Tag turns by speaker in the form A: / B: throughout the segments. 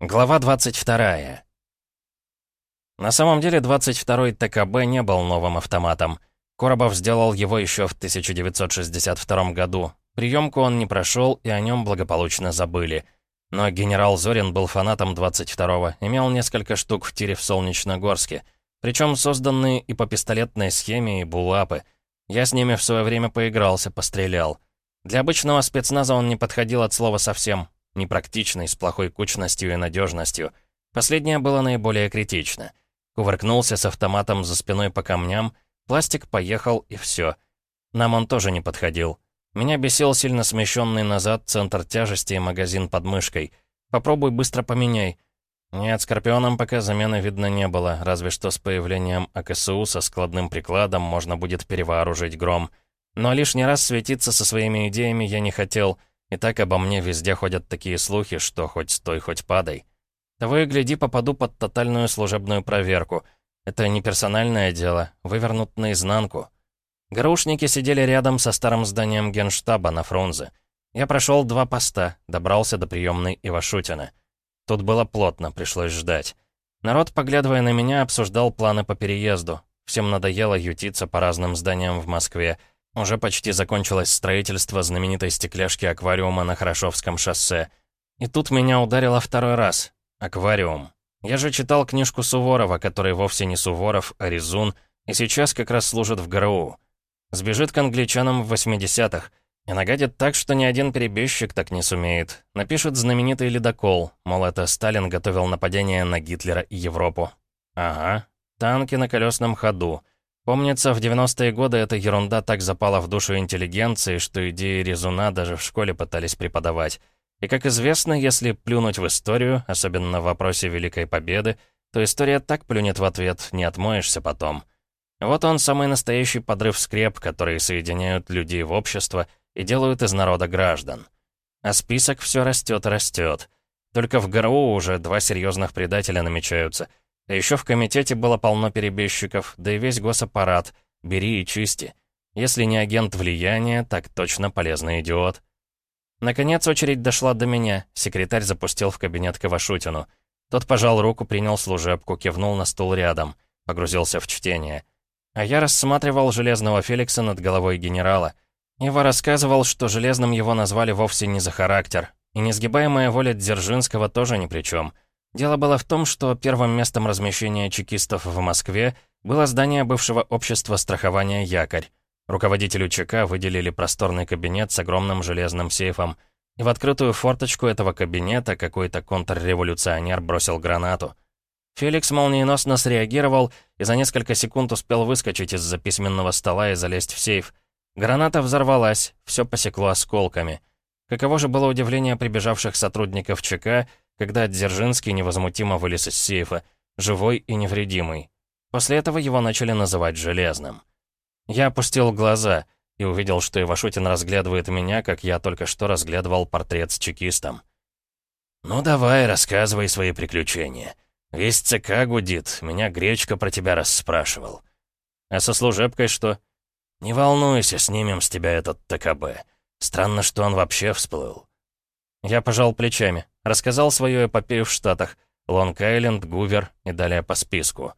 A: Глава 22. На самом деле 22-й ТКБ не был новым автоматом. Коробов сделал его еще в 1962 году. Приемку он не прошел, и о нем благополучно забыли. Но генерал Зорин был фанатом 22-го, имел несколько штук в тире в Солнечногорске. Причем созданные и по пистолетной схеме, и булапы. Я с ними в свое время поигрался, пострелял. Для обычного спецназа он не подходил от слова совсем непрактичный, с плохой кучностью и надежностью. Последнее было наиболее критично. Кувыркнулся с автоматом за спиной по камням, пластик поехал и все. Нам он тоже не подходил. Меня бесил сильно смещенный назад центр тяжести и магазин под мышкой. Попробуй быстро поменяй. Нет, Скорпионом пока замены видно не было, разве что с появлением АКСУ со складным прикладом можно будет перевооружить гром. Но лишний раз светиться со своими идеями я не хотел — и так обо мне везде ходят такие слухи, что хоть стой, хоть падай. Того и гляди, попаду под тотальную служебную проверку. Это не персональное дело, вывернут наизнанку. Гарушники сидели рядом со старым зданием генштаба на Фрунзе. Я прошел два поста, добрался до приемной Ивашутина. Тут было плотно, пришлось ждать. Народ, поглядывая на меня, обсуждал планы по переезду. Всем надоело ютиться по разным зданиям в Москве. Уже почти закончилось строительство знаменитой стекляшки аквариума на Хорошовском шоссе. И тут меня ударило второй раз. Аквариум. Я же читал книжку Суворова, который вовсе не Суворов, а Резун, и сейчас как раз служит в ГРУ. Сбежит к англичанам в 80-х. И нагадит так, что ни один перебежчик так не сумеет. Напишет знаменитый ледокол, мол, это Сталин готовил нападение на Гитлера и Европу. Ага, танки на колесном ходу. Помнится, в 90-е годы эта ерунда так запала в душу интеллигенции, что идеи резуна даже в школе пытались преподавать. И, как известно, если плюнуть в историю, особенно в вопросе Великой Победы, то история так плюнет в ответ, не отмоешься потом. Вот он, самый настоящий подрыв скреп, которые соединяют людей в общество и делают из народа граждан. А список все растет и растет. Только в ГРУ уже два серьезных предателя намечаются — а еще в комитете было полно перебежчиков, да и весь госаппарат. Бери и чисти. Если не агент влияния, так точно полезный идиот. Наконец очередь дошла до меня. Секретарь запустил в кабинет Кавашутину. Тот пожал руку, принял служебку, кивнул на стул рядом. Погрузился в чтение. А я рассматривал Железного Феликса над головой генерала. Ива рассказывал, что Железным его назвали вовсе не за характер. И несгибаемая воля Дзержинского тоже ни при чем. Дело было в том, что первым местом размещения чекистов в Москве было здание бывшего общества страхования «Якорь». Руководителю ЧК выделили просторный кабинет с огромным железным сейфом. И в открытую форточку этого кабинета какой-то контрреволюционер бросил гранату. Феликс молниеносно среагировал и за несколько секунд успел выскочить из-за письменного стола и залезть в сейф. Граната взорвалась, все посекло осколками. Каково же было удивление прибежавших сотрудников ЧК, когда Дзержинский невозмутимо вылез из сейфа, живой и невредимый. После этого его начали называть «железным». Я опустил глаза и увидел, что Ивашутин разглядывает меня, как я только что разглядывал портрет с чекистом. «Ну давай, рассказывай свои приключения. Весь ЦК гудит, меня Гречка про тебя расспрашивал». «А со служебкой что?» «Не волнуйся, снимем с тебя этот ТКБ. Странно, что он вообще всплыл». Я пожал плечами. Рассказал свою эпопею в Штатах. Лонг-Айленд, Гувер и далее по списку.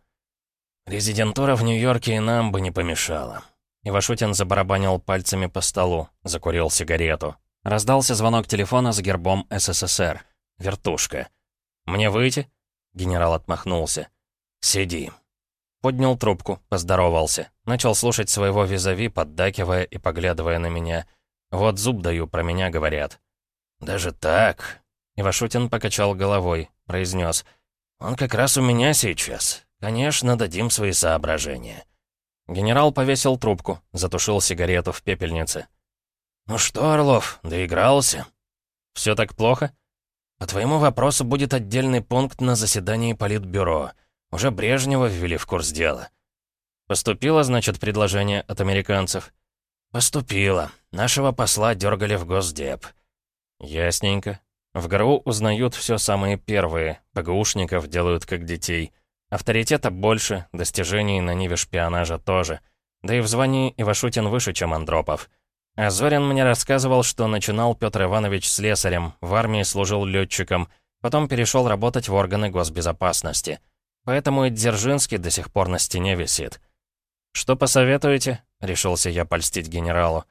A: Резидентура в Нью-Йорке и нам бы не помешала. Ивашутин забарабанил пальцами по столу, закурил сигарету. Раздался звонок телефона с гербом СССР. Вертушка. «Мне выйти?» Генерал отмахнулся. «Сиди». Поднял трубку, поздоровался. Начал слушать своего визави, поддакивая и поглядывая на меня. «Вот зуб даю, про меня говорят». «Даже так?» Ивашутин покачал головой, произнес. «Он как раз у меня сейчас. Конечно, дадим свои соображения». Генерал повесил трубку, затушил сигарету в пепельнице. «Ну что, Орлов, доигрался?» «Все так плохо?» «По твоему вопросу будет отдельный пункт на заседании Политбюро. Уже Брежнева ввели в курс дела». «Поступило, значит, предложение от американцев?» «Поступило. Нашего посла дергали в Госдеп». «Ясненько. В ГРУ узнают все самые первые, ПГУшников делают как детей. Авторитета больше, достижений на ниве шпионажа тоже. Да и в звании Ивашутин выше, чем Андропов. А Зорин мне рассказывал, что начинал Петр Иванович слесарем, в армии служил летчиком, Потом перешел работать в органы госбезопасности. Поэтому и Дзержинский до сих пор на стене висит. «Что посоветуете?» — решился я польстить генералу.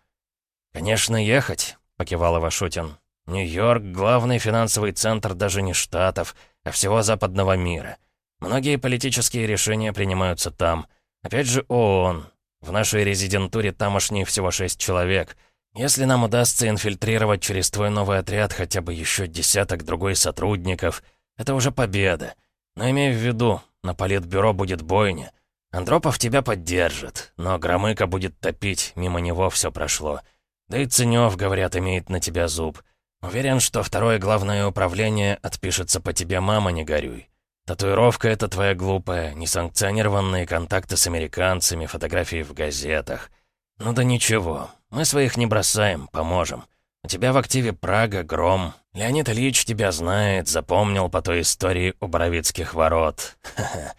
A: «Конечно, ехать», — покивал Ивашутин. «Нью-Йорк — главный финансовый центр даже не Штатов, а всего западного мира. Многие политические решения принимаются там. Опять же ООН. В нашей резидентуре тамошние всего шесть человек. Если нам удастся инфильтрировать через твой новый отряд хотя бы еще десяток другой сотрудников, это уже победа. Но имей в виду, на политбюро будет бойня. Андропов тебя поддержит, но Громыко будет топить, мимо него все прошло. Да и Ценёв, говорят, имеет на тебя зуб. Уверен, что второе главное управление отпишется по тебе, мама, не горюй. Татуировка — это твоя глупая, несанкционированные контакты с американцами, фотографии в газетах. Ну да ничего, мы своих не бросаем, поможем. У тебя в активе Прага, Гром. Леонид Ильич тебя знает, запомнил по той истории у Боровицких ворот. Ха-ха.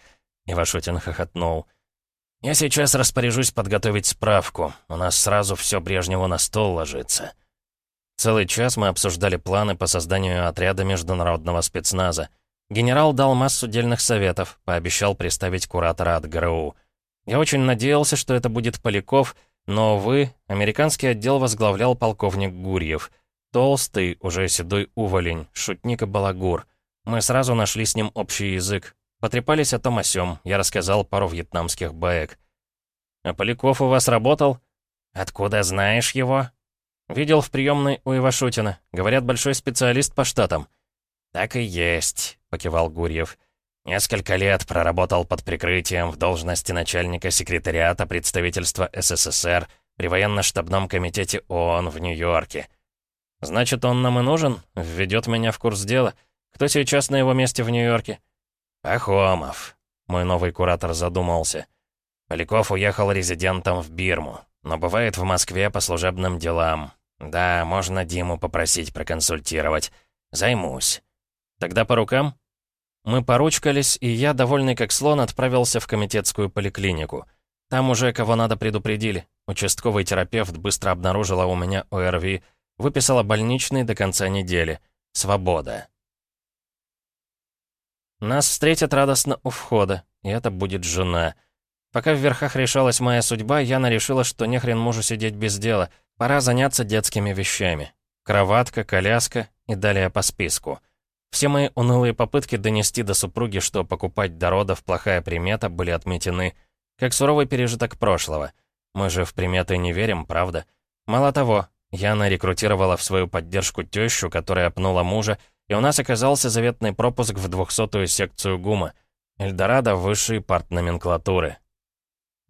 A: Ивашутин хохотнул. «Я сейчас распоряжусь подготовить справку. У нас сразу все Брежневу на стол ложится». Целый час мы обсуждали планы по созданию отряда международного спецназа. Генерал дал массу дельных советов, пообещал представить куратора от ГРУ. Я очень надеялся, что это будет Поляков, но, увы, американский отдел возглавлял полковник Гурьев. Толстый, уже седой уволень, шутник и балагур. Мы сразу нашли с ним общий язык. Потрепались о том о сём, я рассказал пару вьетнамских баек. «А Поляков у вас работал?» «Откуда знаешь его?» «Видел в приемной у Ивашутина. Говорят, большой специалист по штатам». «Так и есть», — покивал Гурьев. «Несколько лет проработал под прикрытием в должности начальника секретариата представительства СССР при военно-штабном комитете ООН в Нью-Йорке». «Значит, он нам и нужен? Введет меня в курс дела. Кто сейчас на его месте в Нью-Йорке?» «Пахомов», — мой новый куратор задумался. Поляков уехал резидентом в Бирму, но бывает в Москве по служебным делам. Да, можно Диму попросить проконсультировать. Займусь. Тогда по рукам? Мы поручкались, и я, довольный как слон, отправился в комитетскую поликлинику. Там уже кого надо предупредили. Участковый терапевт быстро обнаружила у меня ОРВИ, выписала больничный до конца недели. Свобода. Нас встретят радостно у входа, и это будет жена. Пока в верхах решалась моя судьба, Яна решила, что нехрен мужу сидеть без дела. Пора заняться детскими вещами. Кроватка, коляска и далее по списку. Все мои унылые попытки донести до супруги, что покупать до родов плохая примета, были отметены, как суровый пережиток прошлого. Мы же в приметы не верим, правда? Мало того, Яна рекрутировала в свою поддержку тещу, которая пнула мужа, и у нас оказался заветный пропуск в двухсотую секцию ГУМа. Эльдорадо высшей партноменклатуры.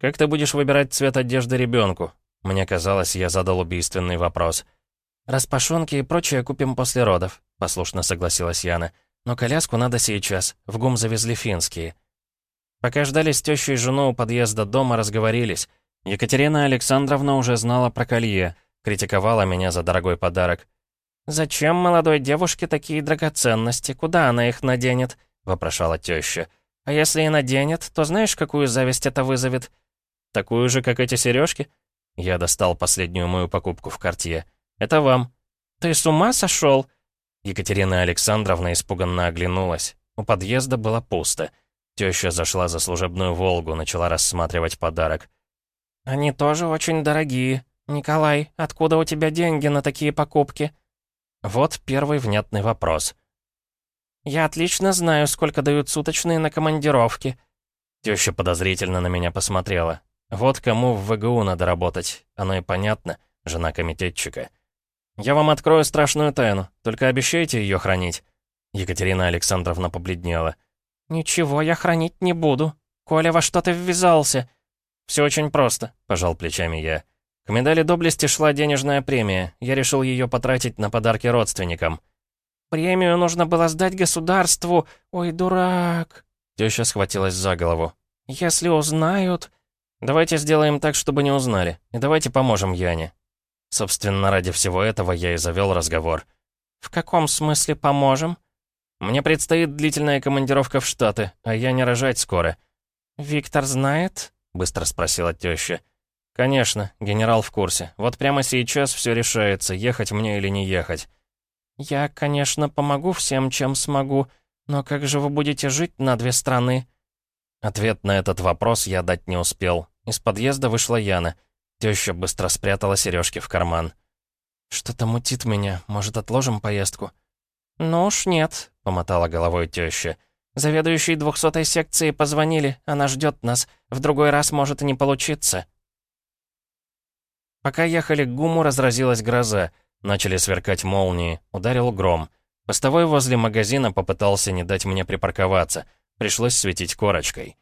A: «Как ты будешь выбирать цвет одежды ребенку? Мне казалось, я задал убийственный вопрос. «Распашонки и прочее купим после родов», — послушно согласилась Яна. «Но коляску надо сейчас. В ГУМ завезли финские». Пока ждали с тещей жену у подъезда дома, разговорились. Екатерина Александровна уже знала про колье, критиковала меня за дорогой подарок. «Зачем молодой девушке такие драгоценности? Куда она их наденет?» — вопрошала теща. «А если и наденет, то знаешь, какую зависть это вызовет?» «Такую же, как эти сережки? Я достал последнюю мою покупку в карте. «Это вам». «Ты с ума сошел?» Екатерина Александровна испуганно оглянулась. У подъезда было пусто. Теща зашла за служебную «Волгу», начала рассматривать подарок. «Они тоже очень дорогие. Николай, откуда у тебя деньги на такие покупки?» Вот первый внятный вопрос. «Я отлично знаю, сколько дают суточные на командировки». Теща подозрительно на меня посмотрела. Вот кому в ВГУ надо работать. Оно и понятно. Жена комитетчика. «Я вам открою страшную тайну, только обещайте ее хранить». Екатерина Александровна побледнела. «Ничего я хранить не буду. Коля, во что ты ввязался?» «Все очень просто», — пожал плечами я. К медали доблести шла денежная премия. Я решил ее потратить на подарки родственникам. «Премию нужно было сдать государству. Ой, дурак!» Теща схватилась за голову. «Если узнают...» «Давайте сделаем так, чтобы не узнали. И давайте поможем Яне». Собственно, ради всего этого я и завел разговор. «В каком смысле поможем?» «Мне предстоит длительная командировка в Штаты, а я не рожать скоро». «Виктор знает?» — быстро спросила теща. «Конечно, генерал в курсе. Вот прямо сейчас все решается, ехать мне или не ехать».
B: «Я, конечно, помогу всем, чем смогу, но как же вы будете жить на две страны?»
A: Ответ на этот вопрос я дать не успел. Из подъезда вышла Яна. Теща быстро спрятала сережки в карман.
B: «Что-то мутит меня. Может, отложим поездку?»
C: «Ну уж нет», — помотала головой теща. «Заведующей двухсотой секции позвонили. Она ждет нас. В другой раз может и не получиться».
A: Пока ехали к ГУМу, разразилась гроза. Начали сверкать молнии. Ударил гром. Постовой возле магазина попытался не дать мне припарковаться. Пришлось светить корочкой.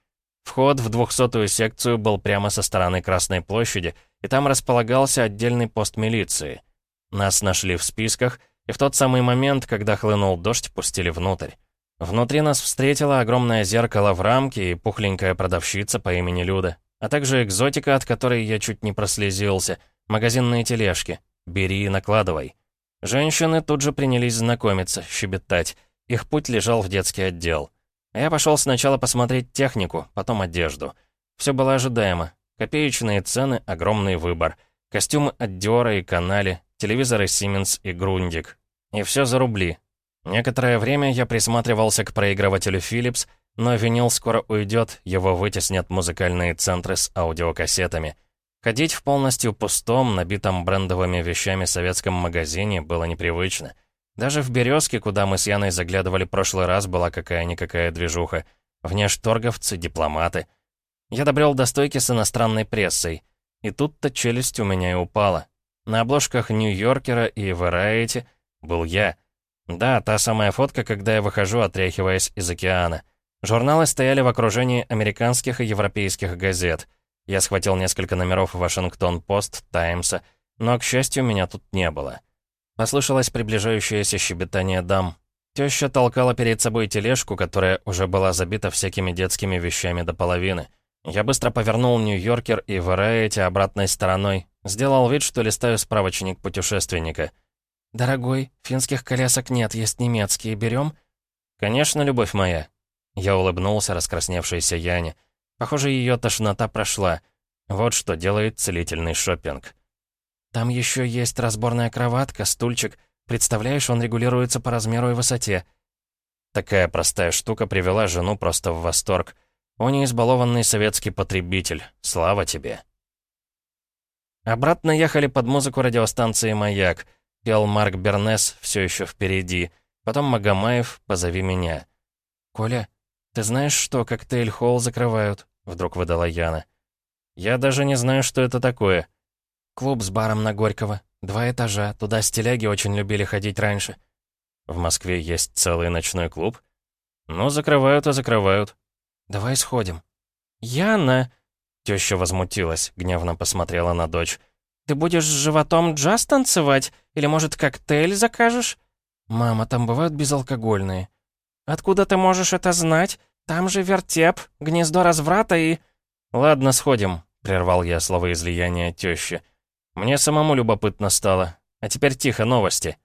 A: Вход в двухсотую секцию был прямо со стороны Красной площади, и там располагался отдельный пост милиции. Нас нашли в списках, и в тот самый момент, когда хлынул дождь, пустили внутрь. Внутри нас встретило огромное зеркало в рамке и пухленькая продавщица по имени Люда, а также экзотика, от которой я чуть не прослезился, магазинные тележки. Бери и накладывай. Женщины тут же принялись знакомиться, щебетать. Их путь лежал в детский отдел. Я пошел сначала посмотреть технику, потом одежду. Все было ожидаемо. Копеечные цены, огромный выбор. Костюмы от Диора и Канали, телевизоры Siemens и Грундик. И все за рубли. Некоторое время я присматривался к проигрывателю Philips, но винил скоро уйдет, его вытеснят музыкальные центры с аудиокассетами. Ходить в полностью пустом, набитом брендовыми вещами советском магазине было непривычно. Даже в «Березке», куда мы с Яной заглядывали прошлый раз, была какая-никакая движуха. Внешторговцы, дипломаты. Я добрел до стойки с иностранной прессой. И тут-то челюсть у меня и упала. На обложках Нью-Йоркера и Variety был я. Да, та самая фотка, когда я выхожу, отряхиваясь из океана. Журналы стояли в окружении американских и европейских газет. Я схватил несколько номеров «Вашингтон-Пост», «Таймса», но, к счастью, меня тут не было. Послышалось приближающееся щебетание дам. Теща толкала перед собой тележку, которая уже была забита всякими детскими вещами до половины. Я быстро повернул Нью-Йоркер и Variety обратной стороной, Сделал вид, что листаю справочник путешественника.
B: «Дорогой, финских колясок нет, есть немецкие. Берем?»
A: «Конечно, любовь моя». Я улыбнулся раскрасневшейся Яне. Похоже, ее тошнота прошла. Вот что делает целительный шопинг.
B: «Там еще есть разборная кроватка, стульчик. Представляешь, он регулируется по размеру и высоте».
A: Такая простая штука привела жену просто в восторг. Он не избалованный советский потребитель. Слава тебе. Обратно ехали под музыку радиостанции «Маяк». Пел Марк Бернес все еще впереди. Потом Магомаев «Позови меня».
B: «Коля, ты знаешь, что коктейль-холл закрывают?» Вдруг выдала Яна.
A: «Я даже не знаю, что это такое».
B: «Клуб с баром на Горького. Два этажа. Туда стиляги очень любили ходить раньше».
A: «В Москве есть целый ночной клуб?» «Ну, закрывают и закрывают».
B: «Давай сходим».
C: «Яна!»
A: Теща возмутилась, гневно посмотрела на дочь.
C: «Ты будешь с животом джаз танцевать? Или, может, коктейль закажешь?»
B: «Мама, там бывают безалкогольные».
C: «Откуда ты можешь это знать? Там же вертеп, гнездо разврата и...»
A: «Ладно, сходим», — прервал я словоизлияние тещи. «Мне самому любопытно стало. А теперь тихо, новости».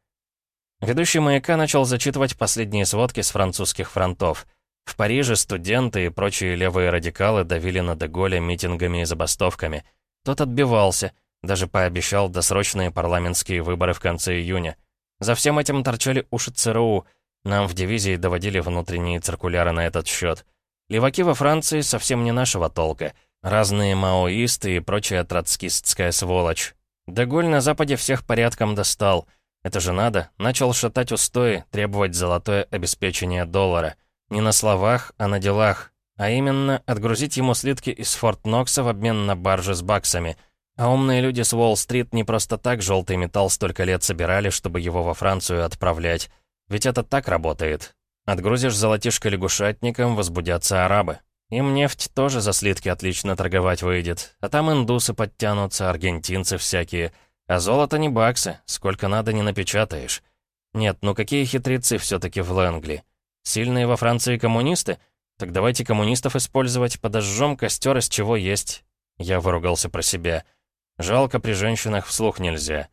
A: Ведущий «Маяка» начал зачитывать последние сводки с французских фронтов. В Париже студенты и прочие левые радикалы давили на Деголя митингами и забастовками. Тот отбивался, даже пообещал досрочные парламентские выборы в конце июня. За всем этим торчали уши ЦРУ. Нам в дивизии доводили внутренние циркуляры на этот счет. Леваки во Франции совсем не нашего толка. Разные маоисты и прочая троцкистская сволочь. Деголь на Западе всех порядком достал. Это же надо. Начал шатать устои, требовать золотое обеспечение доллара. Не на словах, а на делах. А именно, отгрузить ему слитки из Форт Нокса в обмен на баржи с баксами. А умные люди с Уолл-стрит не просто так желтый металл столько лет собирали, чтобы его во Францию отправлять. Ведь это так работает. Отгрузишь золотишко лягушатникам, возбудятся арабы. Им нефть тоже за слитки отлично торговать выйдет. А там индусы подтянутся, аргентинцы всякие. А золото не баксы, сколько надо не напечатаешь. Нет, ну какие хитрецы все таки в Лэнгли. Сильные во Франции коммунисты? Так давайте коммунистов использовать, подожжем костер, из чего есть. Я выругался про себя. Жалко, при женщинах вслух нельзя.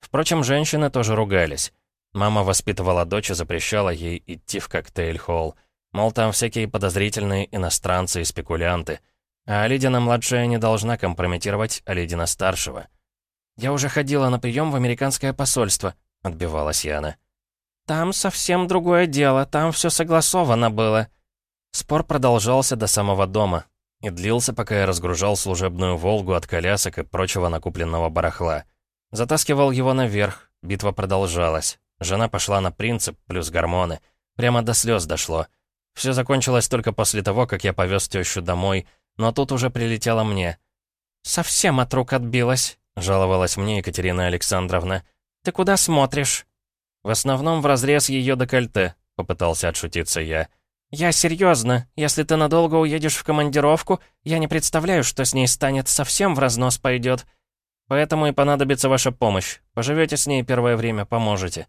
A: Впрочем, женщины тоже ругались. Мама воспитывала дочь и запрещала ей идти в коктейль-холл. Мол, там всякие подозрительные иностранцы и спекулянты. А Алидина-младшая не должна компрометировать Алидина-старшего.
B: «Я уже ходила на прием в американское посольство», — отбивалась Яна.
C: «Там совсем другое дело, там все согласовано было». Спор продолжался до самого дома и длился, пока я разгружал служебную «Волгу» от колясок и прочего накупленного барахла. Затаскивал его наверх, битва продолжалась. Жена пошла на принцип, плюс гормоны. Прямо до слез дошло. Все закончилось только после того, как я повез тещу домой, но тут уже прилетело мне. «Совсем от рук отбилась», — жаловалась мне Екатерина Александровна. «Ты куда смотришь?» «В основном в разрез ее декольте», — попытался отшутиться я. «Я серьезно. Если ты надолго уедешь в командировку, я не представляю, что с ней станет, совсем в разнос пойдет. Поэтому и понадобится ваша помощь. Поживете с ней первое время, поможете».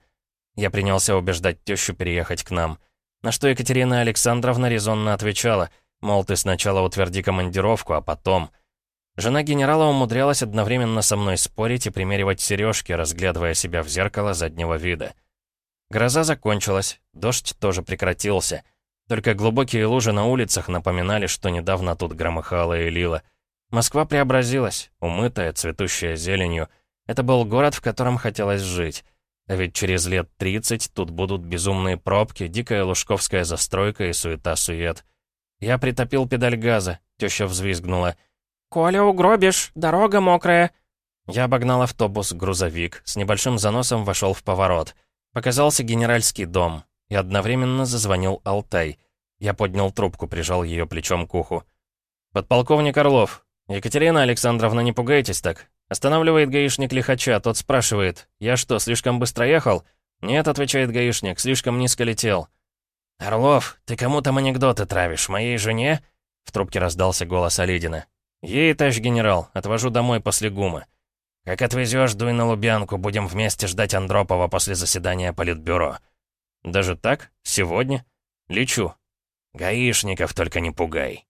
C: Я принялся убеждать тещу переехать к нам. На что Екатерина Александровна резонно отвечала, мол, ты сначала утверди командировку, а потом... Жена генерала умудрялась одновременно со мной спорить и примеривать сережки, разглядывая себя в зеркало заднего вида. Гроза закончилась, дождь тоже прекратился. Только глубокие лужи на улицах напоминали, что недавно тут громыхало и лило. Москва преобразилась, умытая, цветущая зеленью. Это был город, в котором хотелось жить. А ведь через лет 30 тут будут безумные пробки, дикая лужковская застройка и суета-сует. Я притопил педаль газа, теща взвизгнула. «Коля, угробишь, дорога мокрая!» Я обогнал автобус, грузовик, с небольшим заносом вошел в поворот. Показался генеральский дом, и одновременно зазвонил Алтай. Я поднял трубку, прижал ее плечом к уху. «Подполковник Орлов. Екатерина Александровна, не пугайтесь так. Останавливает гаишник лихача, тот спрашивает, «Я что, слишком быстро ехал?» «Нет», — отвечает гаишник, — «слишком низко летел». «Орлов, ты кому там анекдоты травишь, моей жене?» В трубке раздался голос Оледина. «Ей, товарищ генерал, отвожу домой после гума». «Как отвезешь, дуй на Лубянку, будем вместе ждать Андропова после заседания Политбюро». «Даже так? Сегодня?» «Лечу». «Гаишников только не пугай».